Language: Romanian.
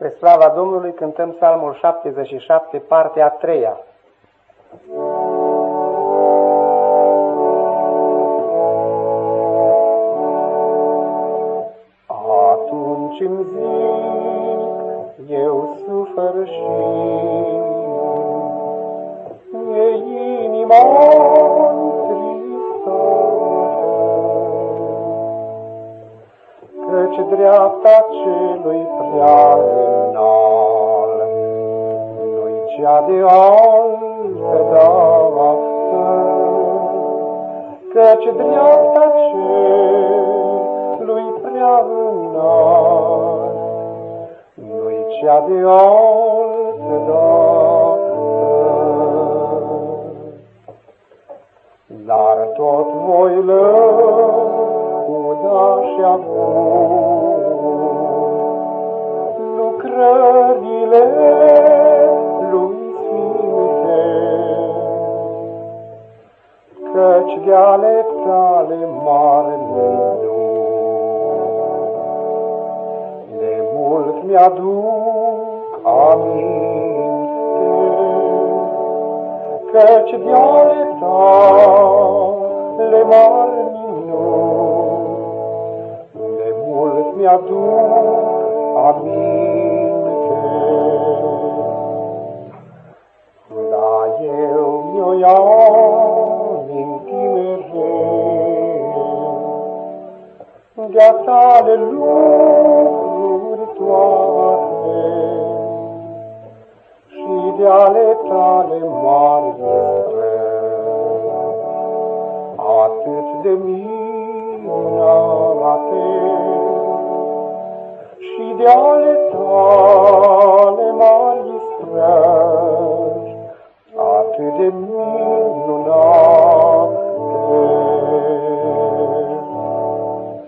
Spre slava Domnului cântăm psalmul 77, partea a treia. Atunci îmi zic, eu sufăr și e inima tristă, căci dreapta celui cea de altă dată, căci dreapta celui prea înalt, nu-i cea de altă dată. Dar tot voi lăuda și acum căci de ale tale mari de mult mi-aduc aminte, căci de ale tale mari de mult mi-aduc aminte. Da, eu mi-o iau de-a tale lucruri toate. Și de ale tale mari atât de minunate și de ale tale mari